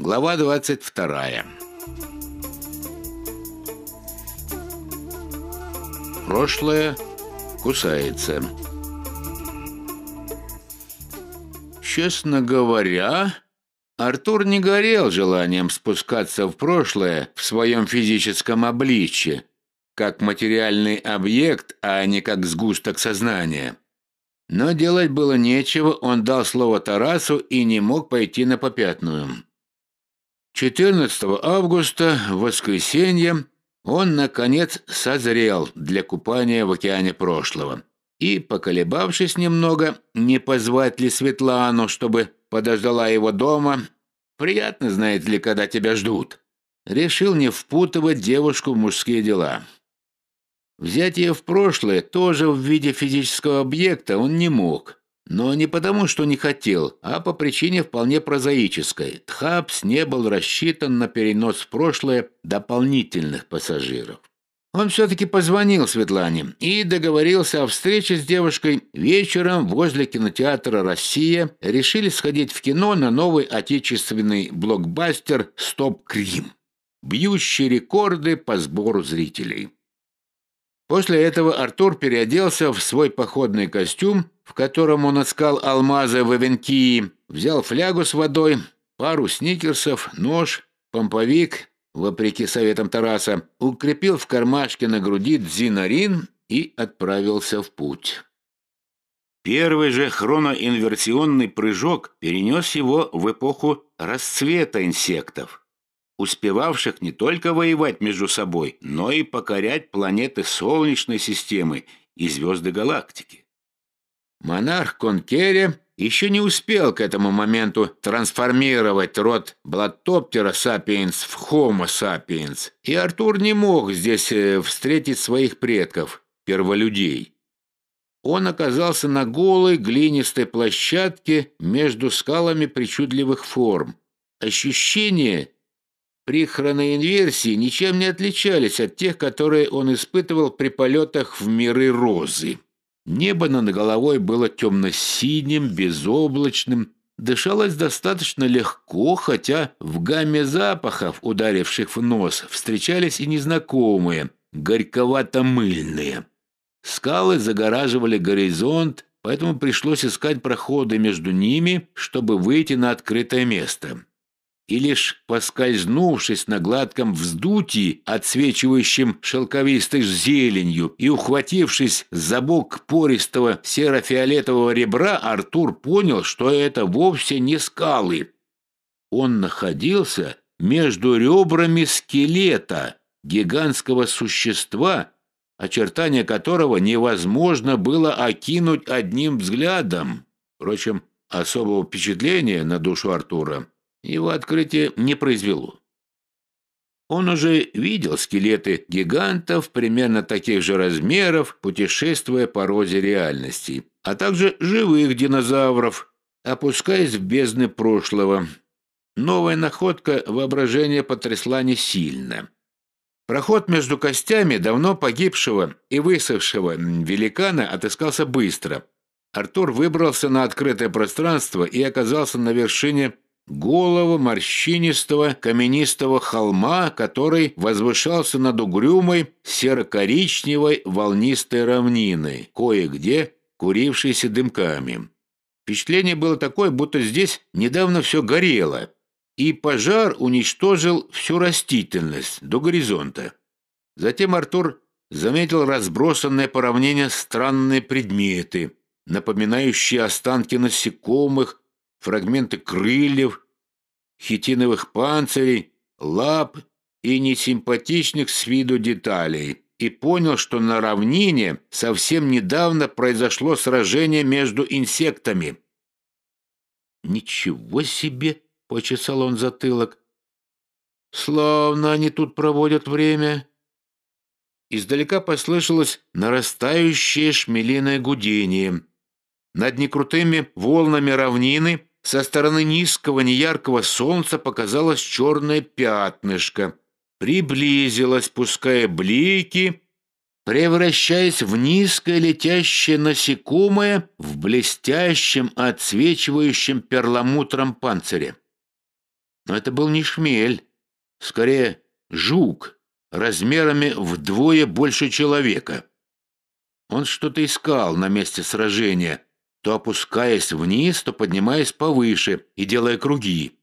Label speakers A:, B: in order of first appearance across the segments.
A: Глава 22. Прошлое кусается. Честно говоря, Артур не горел желанием спускаться в прошлое в своем физическом обличье, как материальный объект, а не как сгусток сознания. Но делать было нечего, он дал слово Тарасу и не мог пойти на попятную. 14 августа, в воскресенье, он, наконец, созрел для купания в океане прошлого. И, поколебавшись немного, не позвать ли Светлану, чтобы подождала его дома, приятно, знаете ли, когда тебя ждут, решил не впутывать девушку в мужские дела. Взять ее в прошлое тоже в виде физического объекта он не мог – но не потому, что не хотел, а по причине вполне прозаической. Тхапс не был рассчитан на перенос в прошлое дополнительных пассажиров. Он все-таки позвонил Светлане и договорился о встрече с девушкой вечером возле кинотеатра «Россия». Решили сходить в кино на новый отечественный блокбастер «Стоп Крим», бьющий рекорды по сбору зрителей. После этого Артур переоделся в свой походный костюм, в котором он искал алмазы в Эвенкии, взял флягу с водой, пару сникерсов, нож, помповик, вопреки советам Тараса, укрепил в кармашке на груди дзинарин и отправился в путь. Первый же хроноинверсионный прыжок перенес его в эпоху расцвета инсектов успевавших не только воевать между собой, но и покорять планеты Солнечной системы и звезды галактики. Монарх Конкере еще не успел к этому моменту трансформировать род Блаттоптера сапиенс в Homo sapiens, и Артур не мог здесь э, встретить своих предков, перволюдей. Он оказался на голой глинистой площадке между скалами причудливых форм. Ощущение при хроноинверсии ничем не отличались от тех, которые он испытывал при полетах в миры розы. Небо над головой было темно-синим, безоблачным, дышалось достаточно легко, хотя в гамме запахов, ударивших в нос, встречались и незнакомые, горьковато-мыльные. Скалы загораживали горизонт, поэтому пришлось искать проходы между ними, чтобы выйти на открытое место и лишь поскользнувшись на гладком вздутии, отсвечивающем шелковистой зеленью, и ухватившись за бок пористого серо-фиолетового ребра, Артур понял, что это вовсе не скалы. Он находился между ребрами скелета, гигантского существа, очертания которого невозможно было окинуть одним взглядом. Впрочем, особого впечатления на душу Артура его открытие не произвело. Он уже видел скелеты гигантов примерно таких же размеров, путешествуя по розе реальности, а также живых динозавров, опускаясь в бездны прошлого. Новая находка воображения потрясла не сильно. Проход между костями давно погибшего и высохшего великана отыскался быстро. Артур выбрался на открытое пространство и оказался на вершине голову морщинистого каменистого холма, который возвышался над угрюмой серо-коричневой волнистой равниной, кое-где курившейся дымками. Впечатление было такое, будто здесь недавно все горело, и пожар уничтожил всю растительность до горизонта. Затем Артур заметил разбросанные по равнине странные предметы, напоминающие останки насекомых, фрагменты крыльев, хитиновых панцирей, лап и несимпатичных с виду деталей, и понял, что на равнине совсем недавно произошло сражение между инсектами. «Ничего себе!» — почесал он затылок. «Славно они тут проводят время!» Издалека послышалось нарастающее шмелиное гудение. Над некрутыми волнами равнины со стороны низкого неяркого солнца показалось черное пятнышко, приблизилось, пуская блики, превращаясь в низкое летящее насекомое в блестящем, отсвечивающем перламутром панцире. Но это был не шмель, скорее жук, размерами вдвое больше человека. Он что-то искал на месте сражения, то опускаясь вниз, то поднимаясь повыше и делая круги.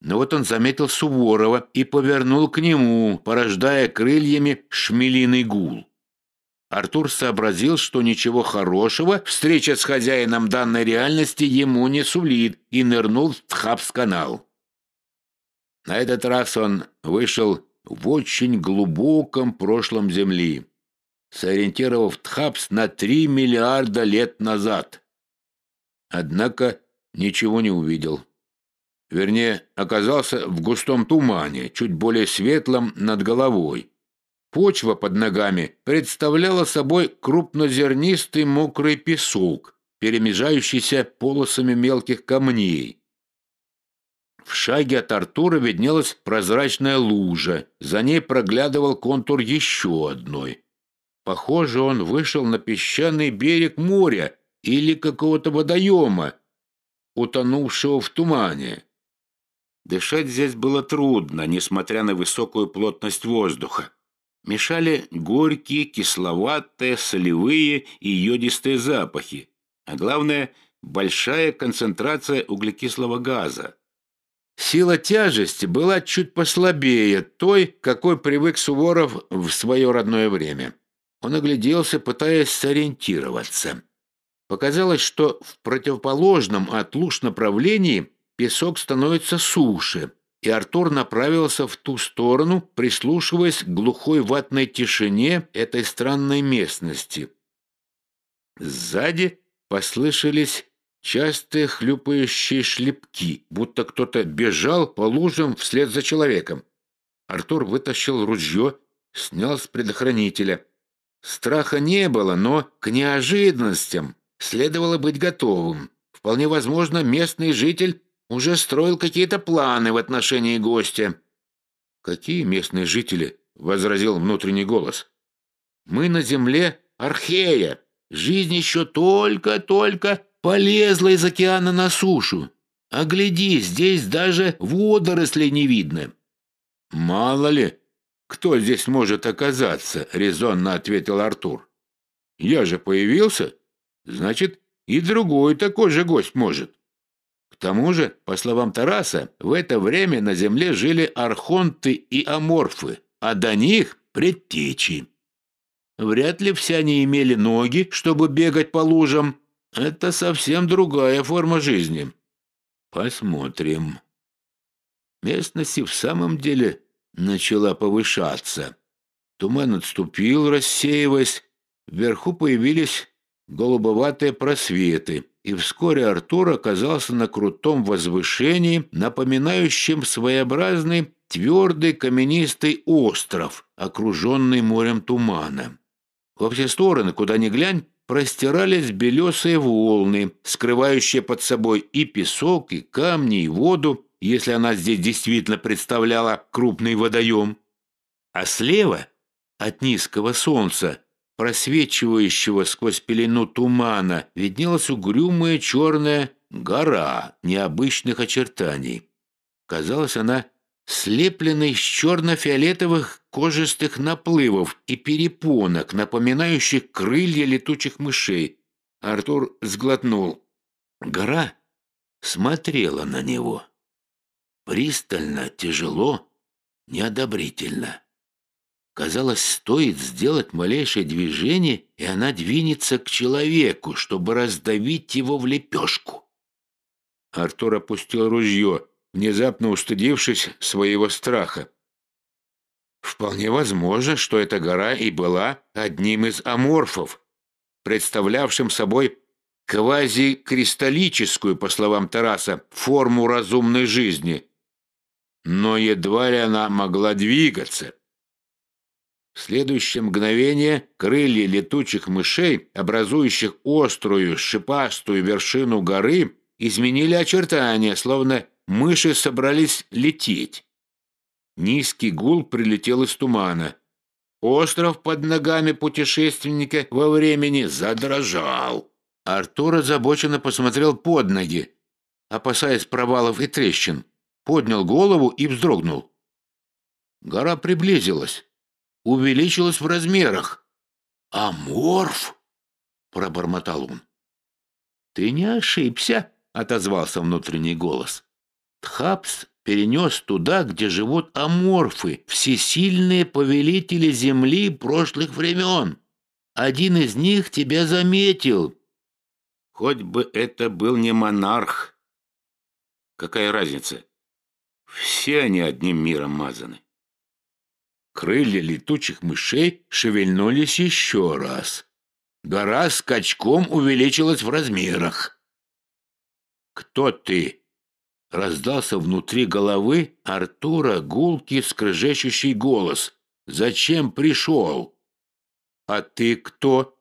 A: Но вот он заметил Суворова и повернул к нему, порождая крыльями шмелиный гул. Артур сообразил, что ничего хорошего встреча с хозяином данной реальности ему не сулит, и нырнул в Тхапс-канал. На этот раз он вышел в очень глубоком прошлом Земли, сориентировав Тхапс на 3 миллиарда лет назад. Однако ничего не увидел. Вернее, оказался в густом тумане, чуть более светлом над головой. Почва под ногами представляла собой крупнозернистый мокрый песок, перемежающийся полосами мелких камней. В шаге от Артура виднелась прозрачная лужа, за ней проглядывал контур еще одной. Похоже, он вышел на песчаный берег моря или какого-то водоема, утонувшего в тумане. Дышать здесь было трудно, несмотря на высокую плотность воздуха. Мешали горькие, кисловатые, солевые и йодистые запахи, а главное – большая концентрация углекислого газа. Сила тяжести была чуть послабее той, какой привык Суворов в свое родное время. Он огляделся, пытаясь сориентироваться. Показалось, что в противоположном от луж направлении песок становится суше, и Артур направился в ту сторону, прислушиваясь к глухой ватной тишине этой странной местности. Сзади послышались частые хлюпающие шлепки, будто кто-то бежал по лужам вслед за человеком. Артур вытащил ружье, снял с предохранителя. Страха не было, но к неожиданностям следовало быть готовым. Вполне возможно, местный житель уже строил какие-то планы в отношении гостя. «Какие местные жители?» — возразил внутренний голос. «Мы на земле Архея. Жизнь еще только-только полезла из океана на сушу. А гляди, здесь даже водорослей не видно». «Мало ли, кто здесь может оказаться?» — резонно ответил Артур. «Я же появился, значит, и другой такой же гость может». К тому же, по словам Тараса, в это время на Земле жили архонты и аморфы, а до них — предтечи. Вряд ли все они имели ноги, чтобы бегать по лужам, это совсем другая форма жизни. Посмотрим. Местность в самом деле начала повышаться. Туман отступил, рассеиваясь. Вверху появились голубоватые просветы, и вскоре Артур оказался на крутом возвышении, напоминающем своеобразный твердый каменистый остров, окруженный морем тумана. Во все стороны, куда ни глянь, простирались белесые волны, скрывающие под собой и песок, и камни, и воду, если она здесь действительно представляла крупный водоем. А слева, от низкого солнца, просвечивающего сквозь пелену тумана, виднелась угрюмая черная гора необычных очертаний. Казалось, она слепленный из черно-фиолетовых кожистых наплывов и перепонок, напоминающих крылья летучих мышей. Артур сглотнул. Гора смотрела на него. Пристально, тяжело, неодобрительно. Казалось, стоит сделать малейшее движение, и она двинется к человеку, чтобы раздавить его в лепешку. Артур опустил ружье внезапно устыдившись своего страха. Вполне возможно, что эта гора и была одним из аморфов, представлявшим собой квазикристаллическую, по словам Тараса, форму разумной жизни. Но едва ли она могла двигаться. В следующее мгновение крылья летучих мышей, образующих острую шипастую вершину горы, изменили очертания, словно Мыши собрались лететь. Низкий гул прилетел из тумана. Остров под ногами путешественника во времени задрожал. Артур озабоченно посмотрел под ноги, опасаясь провалов и трещин. поднял голову и вздрогнул. Гора приблизилась, увеличилась в размерах. «Аморф!» — пробормотал он. «Ты не ошибся», — отозвался внутренний голос. «Тхапс перенес туда, где живут аморфы, всесильные повелители Земли прошлых времен. Один из них тебя заметил». «Хоть бы это был не монарх. Какая разница? Все они одним миром мазаны». Крылья летучих мышей шевельнулись еще раз. Гора скачком увеличилась в размерах. «Кто ты?» Раздался внутри головы Артура гулкий скрежещущий голос. «Зачем пришел?» «А ты кто?»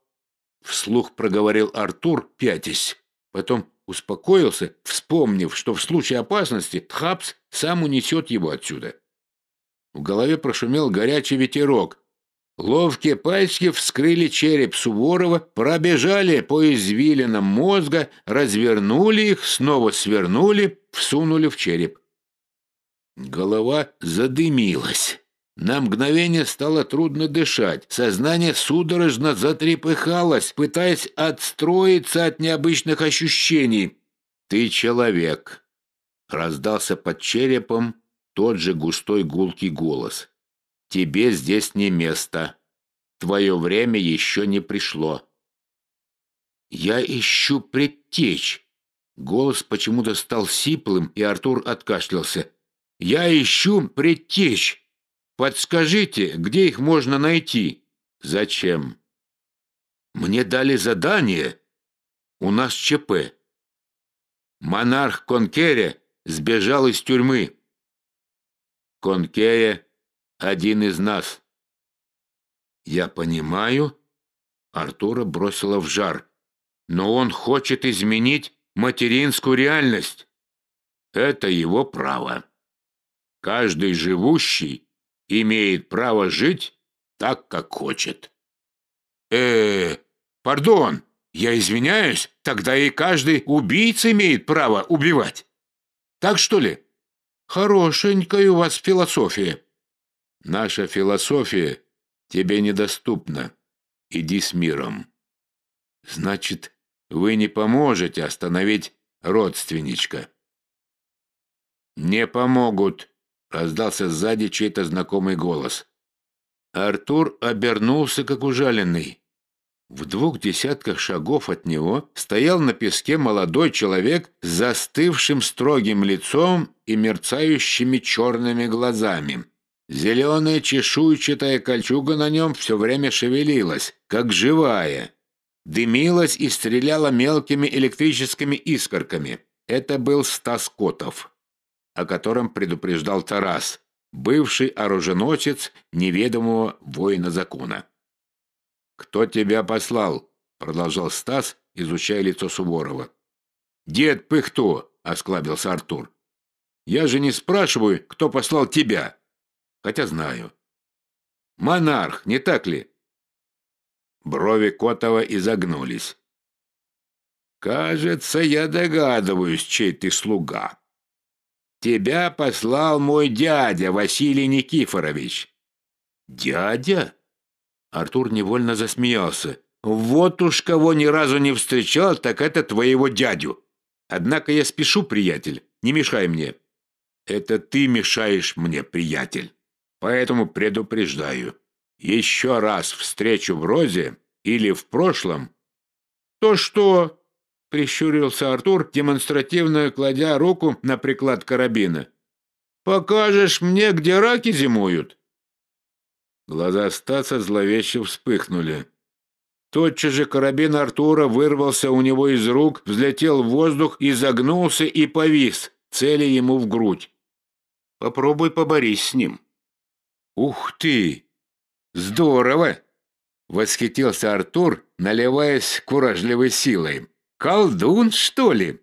A: Вслух проговорил Артур, пятясь. Потом успокоился, вспомнив, что в случае опасности Тхапс сам унесет его отсюда. В голове прошумел горячий ветерок. Ловкие пальчики вскрыли череп Суворова, пробежали по извилинам мозга, развернули их, снова свернули, всунули в череп. Голова задымилась. На мгновение стало трудно дышать. Сознание судорожно затрепыхалось, пытаясь отстроиться от необычных ощущений. «Ты человек!» — раздался под черепом тот же густой гулкий голос. Тебе здесь не место. Твое время еще не пришло. Я ищу предтечь. Голос почему-то стал сиплым, и Артур откашлялся. Я ищу предтечь. Подскажите, где их можно найти? Зачем? Мне дали задание. У нас ЧП. Монарх Конкере сбежал из тюрьмы. Конкере один из нас. Я понимаю, Артура бросила в жар, но он хочет изменить материнскую реальность. Это его право. Каждый живущий имеет право жить так, как хочет. э, -э пардон, я извиняюсь, тогда и каждый убийца имеет право убивать. Так что ли? Хорошенькая у вас философия. Наша философия тебе недоступна. Иди с миром. Значит, вы не поможете остановить родственничка. Не помогут, раздался сзади чей-то знакомый голос. Артур обернулся, как ужаленный. В двух десятках шагов от него стоял на песке молодой человек с застывшим строгим лицом и мерцающими черными глазами. Зеленая чешуйчатая кольчуга на нем все время шевелилась, как живая. Дымилась и стреляла мелкими электрическими искорками. Это был Стас Котов, о котором предупреждал Тарас, бывший оруженосец неведомого воина закона. «Кто тебя послал?» — продолжал Стас, изучая лицо Суворова. «Дед Пыхто!» — осклабился Артур. «Я же не спрашиваю, кто послал тебя хотя знаю. Монарх, не так ли? Брови Котова изогнулись. Кажется, я догадываюсь, чей ты слуга. Тебя послал мой дядя Василий Никифорович. Дядя? Артур невольно засмеялся. Вот уж кого ни разу не встречал, так это твоего дядю. Однако я спешу, приятель, не мешай мне. Это ты мешаешь мне, приятель. Поэтому предупреждаю. Еще раз встречу в Розе или в прошлом. То что? Прищурился Артур, демонстративно кладя руку на приклад карабина. Покажешь мне, где раки зимуют? Глаза Стаса зловеще вспыхнули. Тотчас же карабин Артура вырвался у него из рук, взлетел в воздух, изогнулся и повис, цели ему в грудь. Попробуй поборись с ним. «Ух ты! Здорово!» — восхитился Артур, наливаясь куражливой силой. «Колдун, что ли?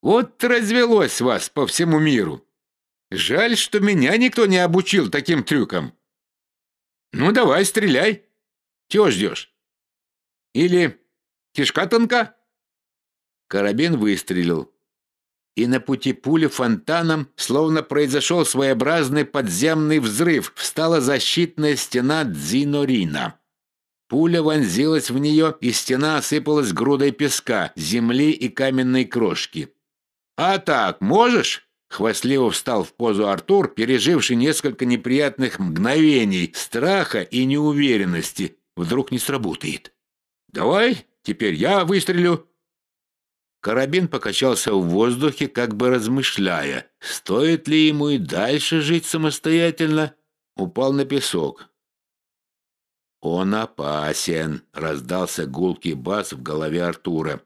A: Вот развелось вас по всему миру. Жаль, что меня никто не обучил таким трюкам. Ну, давай, стреляй. Чего ждешь? Или кишка тонка?» Карабин выстрелил. и на пути пули фонтаном, словно произошел своеобразный подземный взрыв, встала защитная стена Дзинорина. Пуля вонзилась в нее, и стена осыпалась грудой песка, земли и каменной крошки. «А так, можешь?» Хвастливо встал в позу Артур, переживший несколько неприятных мгновений страха и неуверенности. Вдруг не сработает. «Давай, теперь я выстрелю». Карабин покачался в воздухе, как бы размышляя, стоит ли ему и дальше жить самостоятельно, упал на песок. «Он опасен», — раздался гулкий бас в голове Артура.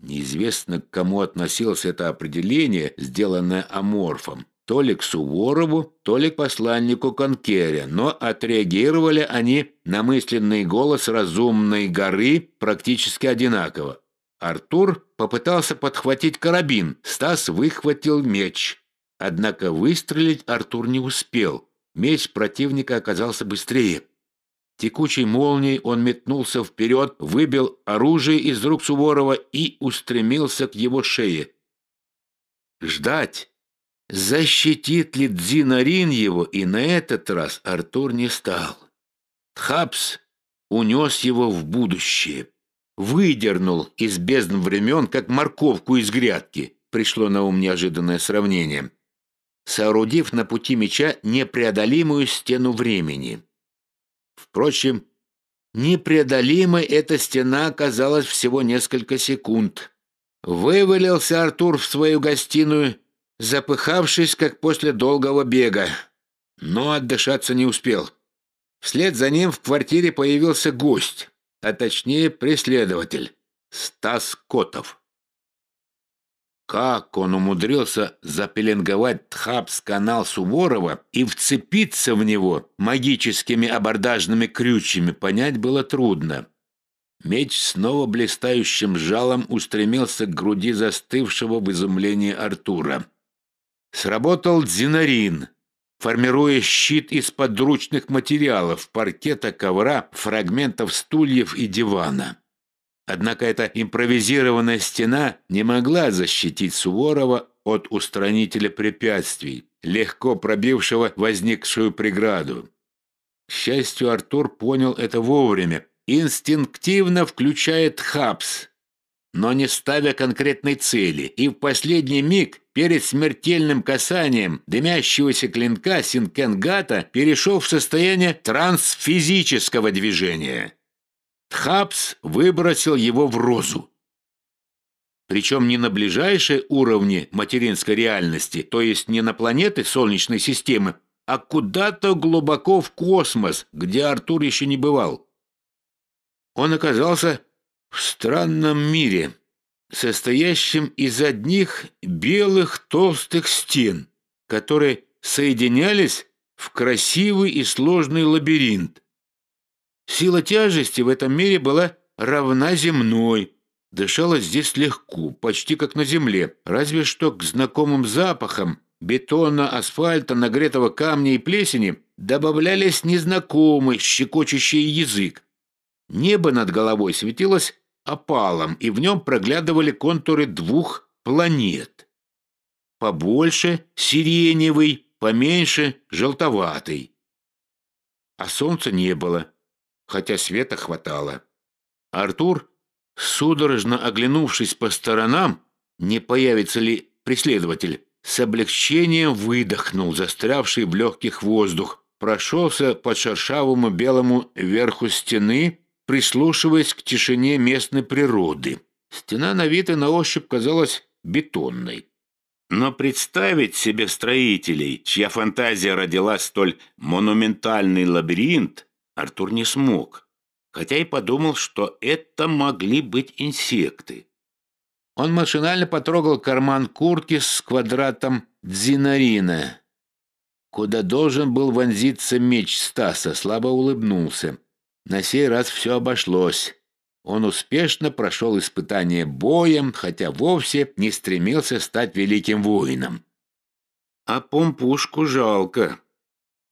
A: Неизвестно, к кому относилось это определение, сделанное аморфом. То ли к Суворову, то ли к посланнику Конкере, но отреагировали они на мысленный голос разумной горы практически одинаково. Артур попытался подхватить карабин, Стас выхватил меч. Однако выстрелить Артур не успел. Меч противника оказался быстрее. Текучей молнией он метнулся вперед, выбил оружие из рук Суворова и устремился к его шее. Ждать, защитит ли Дзинарин его, и на этот раз Артур не стал. Тхапс унес его в будущее. Выдернул из бездн времен, как морковку из грядки. Пришло на ум неожиданное сравнение. Соорудив на пути меча непреодолимую стену времени. Впрочем, непреодолимой эта стена оказалась всего несколько секунд. Вывалился Артур в свою гостиную, запыхавшись, как после долгого бега. Но отдышаться не успел. Вслед за ним в квартире появился гость, а точнее преследователь, Стас Котов. Как он умудрился запеленговать Тхапс-канал Суворова и вцепиться в него магическими абордажными крючьями, понять было трудно. Меч снова блистающим жалом устремился к груди застывшего в изумлении Артура. Сработал дзинарин, формируя щит из подручных материалов, паркета, ковра, фрагментов стульев и дивана. Однако эта импровизированная стена не могла защитить Суворова от устранителя препятствий, легко пробившего возникшую преграду. К счастью, Артур понял это вовремя, инстинктивно включает хапс, но не ставя конкретной цели, и в последний миг перед смертельным касанием дымящегося клинка Синкенгата перешел в состояние трансфизического движения. Тхапс выбросил его в розу. Причем не на ближайшие уровни материнской реальности, то есть не на планеты Солнечной системы, а куда-то глубоко в космос, где Артур еще не бывал. Он оказался в странном мире, состоящем из одних белых толстых стен, которые соединялись в красивый и сложный лабиринт. Сила тяжести в этом мире была равна земной. Дышалось здесь легко, почти как на земле, разве что к знакомым запахам бетона, асфальта, нагретого камня и плесени добавлялись незнакомый щекочущий язык. Небо над головой светилось опалом, и в нем проглядывали контуры двух планет. Побольше — сиреневый, поменьше — желтоватый. А солнца не было хотя света хватало. Артур, судорожно оглянувшись по сторонам, не появится ли преследователь, с облегчением выдохнул застрявший в легких воздух, прошелся по шершавому белому верху стены, прислушиваясь к тишине местной природы. Стена на вид и на ощупь казалась бетонной. Но представить себе строителей, чья фантазия родила столь монументальный лабиринт, Артур не смог, хотя и подумал, что это могли быть инсекты. Он машинально потрогал карман куртки с квадратом дзинарина, куда должен был вонзиться меч Стаса, слабо улыбнулся. На сей раз все обошлось. Он успешно прошел испытание боем, хотя вовсе не стремился стать великим воином. А помпушку жалко.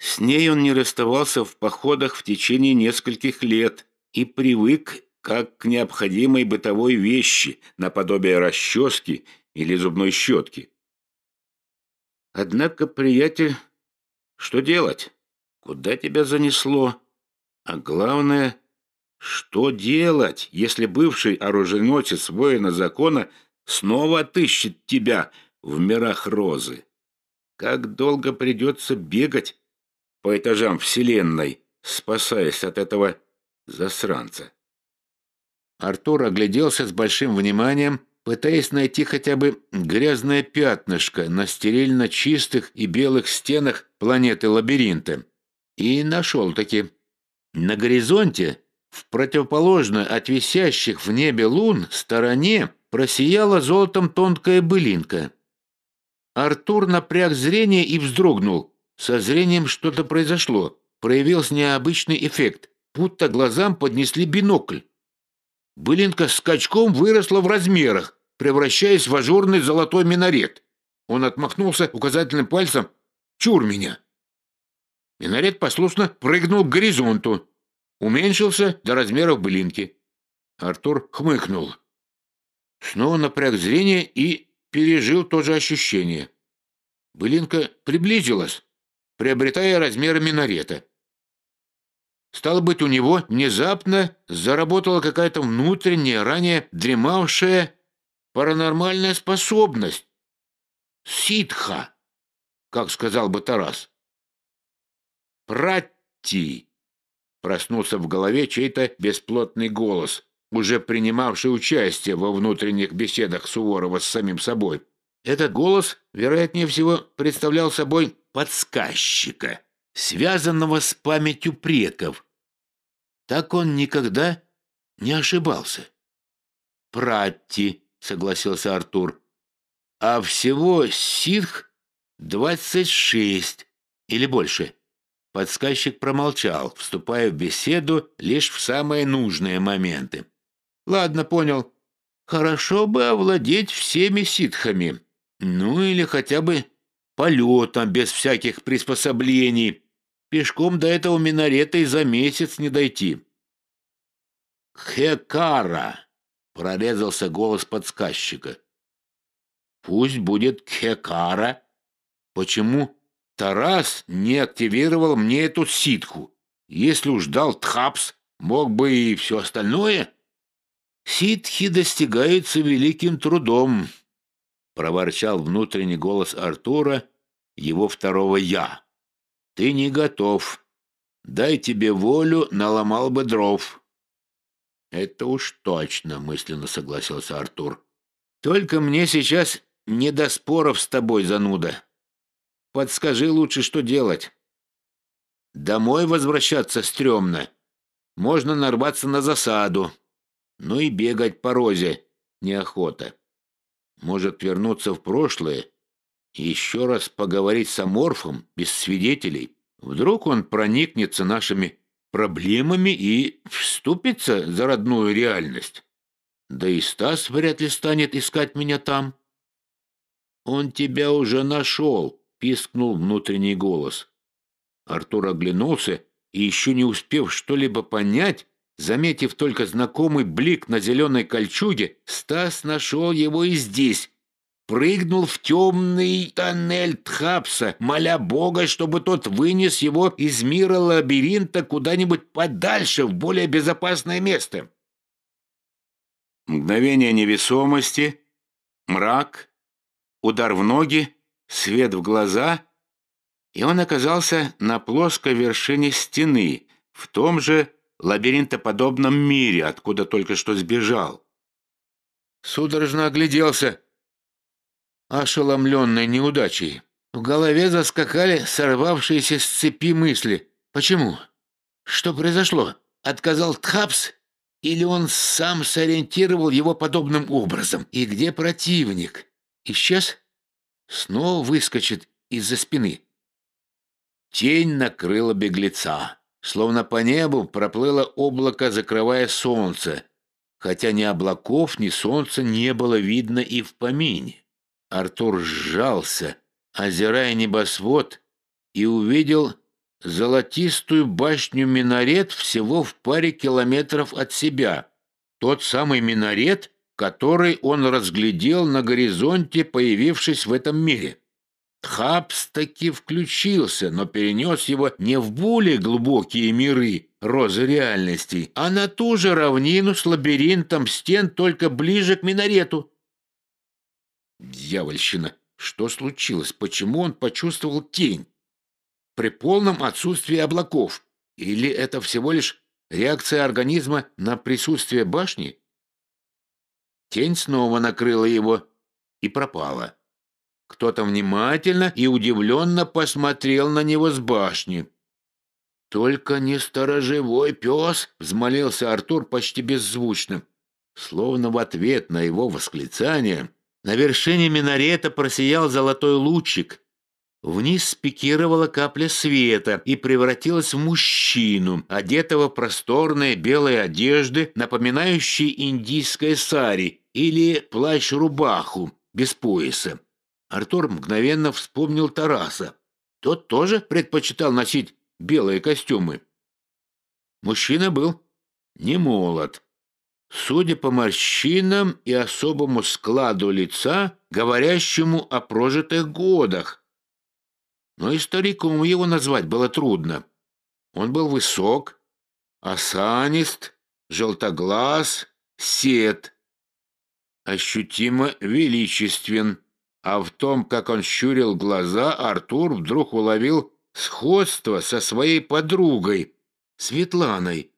A: С ней он не расставался в походах в течение нескольких лет и привык как к необходимой бытовой вещи, наподобие расчески или зубной щетки. Однако, приятель, что делать? Куда тебя занесло? А главное, что делать, если бывший оруженосец воина закона снова отыщет тебя в мирах розы? Как долго придется бегать по этажам Вселенной, спасаясь от этого засранца? Артур огляделся с большим вниманием, пытаясь найти хотя бы грязное пятнышко на стерильно чистых и белых стенах планеты лабиринта. И нашел-таки. На горизонте, в противоположной от висящих в небе лун стороне, просияла золотом тонкая былинка. Артур напряг зрение и вздрогнул. Со зрением что-то произошло. Проявился необычный эффект, будто глазам поднесли бинокль. Былинка скачком выросла в размерах, превращаясь в ажурный золотой минарет. Он отмахнулся указательным пальцем. «Чур меня!» Минарет послушно прыгнул к горизонту. Уменьшился до размеров былинки. Артур хмыкнул. Снова напряг зрение и пережил то же ощущение. Былинка приблизилась, приобретая размеры минарета. Стало быть, у него внезапно заработала какая-то внутренняя, ранее дремавшая паранормальная способность. Ситха, как сказал бы Тарас. Пратти, проснулся в голове чей-то бесплотный голос, уже принимавший участие во внутренних беседах Суворова с самим собой. Этот голос, вероятнее всего, представлял собой подсказчика связанного с памятью предков. Так он никогда не ошибался. «Пратти», — согласился Артур. «А всего ситх двадцать шесть или больше». Подсказчик промолчал, вступая в беседу лишь в самые нужные моменты. «Ладно, понял. Хорошо бы овладеть всеми ситхами. Ну или хотя бы полетом без всяких приспособлений. Пешком до этого минарета и за месяц не дойти. «Хекара!» — прорезался голос подсказчика. «Пусть будет Хекара. Почему Тарас не активировал мне эту ситку? Если уж дал Тхапс, мог бы и все остальное?» «Ситхи достигаются великим трудом», — проворчал внутренний голос Артура, его второго «я». Ты не готов. Дай тебе волю, наломал бы дров. Это уж точно, мысленно согласился Артур. Только мне сейчас не до споров с тобой, зануда. Подскажи лучше, что делать. Домой возвращаться стрёмно. Можно нарваться на засаду. Ну и бегать по розе неохота. Может вернуться в прошлое еще раз поговорить с Аморфом без свидетелей. Вдруг он проникнется нашими проблемами и вступится за родную реальность. Да и Стас вряд ли станет искать меня там. «Он тебя уже нашел», — пискнул внутренний голос. Артур оглянулся и, еще не успев что-либо понять, заметив только знакомый блик на зеленой кольчуге, Стас нашел его и здесь, прыгнул в темный тоннель Тхапса, моля Бога, чтобы тот вынес его из мира лабиринта куда-нибудь подальше, в более безопасное место. Мгновение невесомости, мрак, удар в ноги, свет в глаза, и он оказался на плоской вершине стены, в том же лабиринтоподобном мире, откуда только что сбежал. Судорожно огляделся — ошеломленной неудачей. В голове заскакали сорвавшиеся с цепи мысли. Почему? Что произошло? Отказал Тхапс? Или он сам сориентировал его подобным образом? И где противник? Исчез? Снова выскочит из-за спины. Тень накрыла беглеца. Словно по небу проплыло облако, закрывая солнце, хотя ни облаков, ни солнца не было видно и в помине. Артур сжался, озирая небосвод, и увидел золотистую башню-минарет всего в паре километров от себя. Тот самый минарет, который он разглядел на горизонте, появившись в этом мире. Тхапс таки включился, но перенес его не в более глубокие миры розы реальностей, а на ту же равнину с лабиринтом стен, только ближе к минарету. Дьявольщина! Что случилось? Почему он почувствовал тень? При полном отсутствии облаков? Или это всего лишь реакция организма на присутствие башни? Тень снова накрыла его и пропала. Кто-то внимательно и удивленно посмотрел на него с башни. «Только не сторожевой пес!» — взмолился Артур почти беззвучно. Словно в ответ на его восклицание на вершине минарета просиял золотой лучик. Вниз спикировала капля света и превратилась в мужчину, одетого в просторные белые одежды, напоминающие индийское сари или плащ-рубаху без пояса. Артур мгновенно вспомнил Тараса. Тот тоже предпочитал носить белые костюмы. Мужчина был не молод, судя по морщинам и особому складу лица, говорящему о прожитых годах. Но и стариком его назвать было трудно. Он был высок, осанист, желтоглаз, сед, ощутимо величествен, а в том, как он щурил глаза, Артур вдруг уловил сходство со своей подругой, Светланой.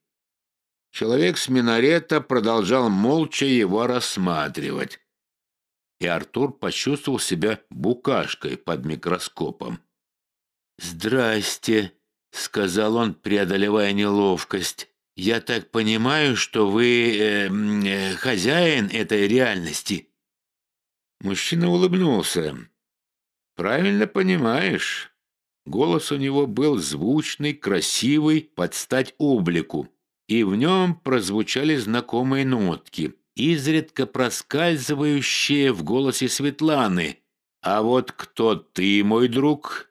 A: Человек с минарета продолжал молча его рассматривать. И Артур почувствовал себя букашкой под микроскопом. «Здрасте», — сказал он, преодолевая неловкость. «Я так понимаю, что вы э, э, хозяин этой реальности». Мужчина улыбнулся. «Правильно понимаешь». Голос у него был звучный, красивый, под стать облику и в нем прозвучали знакомые нотки, изредка проскальзывающие в голосе Светланы. «А вот кто ты, мой друг?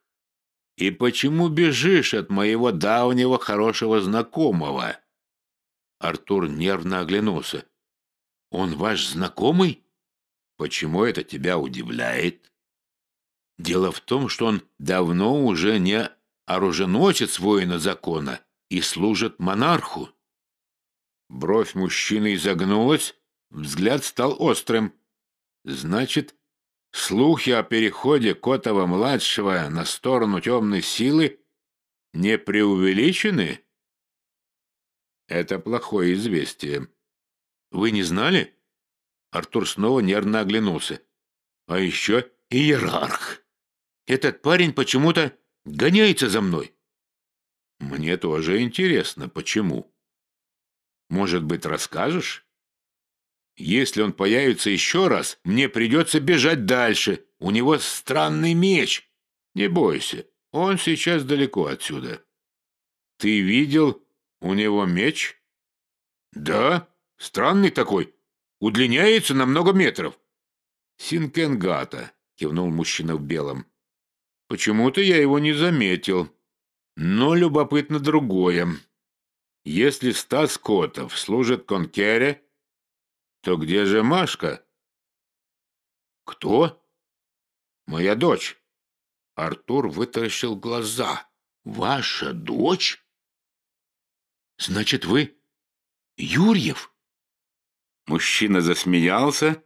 A: И почему бежишь от моего давнего хорошего знакомого?» Артур нервно оглянулся. «Он ваш знакомый? Почему это тебя удивляет?» «Дело в том, что он давно уже не оруженосец воина закона и служит монарху. Бровь мужчины изогнулась, взгляд стал острым. Значит, слухи о переходе Котова-младшего на сторону темной силы не преувеличены? Это плохое известие. Вы не знали? Артур снова нервно оглянулся. А еще иерарх. Этот парень почему-то гоняется за мной. Мне тоже интересно, почему. Может быть, расскажешь? Если он появится еще раз, мне придется бежать дальше. У него странный меч. Не бойся, он сейчас далеко отсюда. Ты видел у него меч? Да, странный такой. Удлиняется на много метров. Синкенгата, кивнул мужчина в белом. Почему-то я его не заметил. Но любопытно другое. Если Стас Котов служит Конкере, то где же Машка? Кто? Моя дочь. Артур вытаращил глаза. Ваша дочь? Значит, вы Юрьев? Мужчина засмеялся,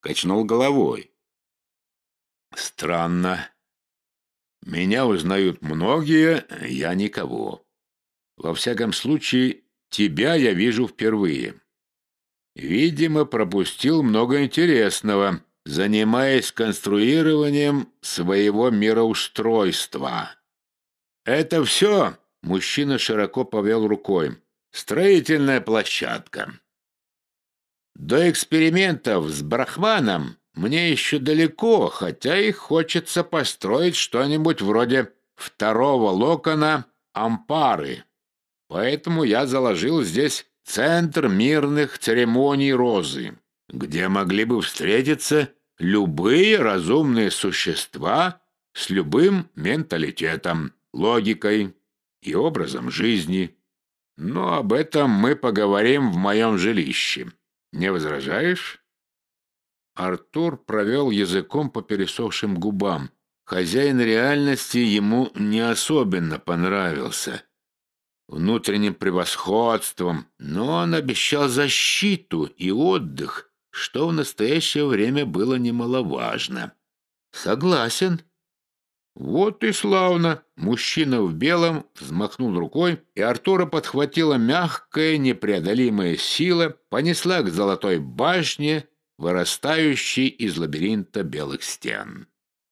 A: качнул головой. Странно. Меня узнают многие, я никого. Во всяком случае, тебя я вижу впервые. Видимо, пропустил много интересного, занимаясь конструированием своего мироустройства. Это все, мужчина широко повел рукой, строительная площадка. До экспериментов с Брахманом мне еще далеко, хотя и хочется построить что-нибудь вроде второго локона Ампары. Поэтому я заложил здесь центр мирных церемоний розы, где могли бы встретиться любые разумные существа с любым менталитетом, логикой и образом жизни. Но об этом мы поговорим в моем жилище. Не возражаешь? Артур провел языком по пересохшим губам. Хозяин реальности ему не особенно понравился. Внутренним превосходством, но он обещал защиту и отдых, что в настоящее время было немаловажно. «Согласен», вот и славно. Мужчина в белом взмахнул рукой, и Артура подхватила мягкая, непреодолимая сила, понесла к золотой башне, вырастающей из лабиринта белых стен.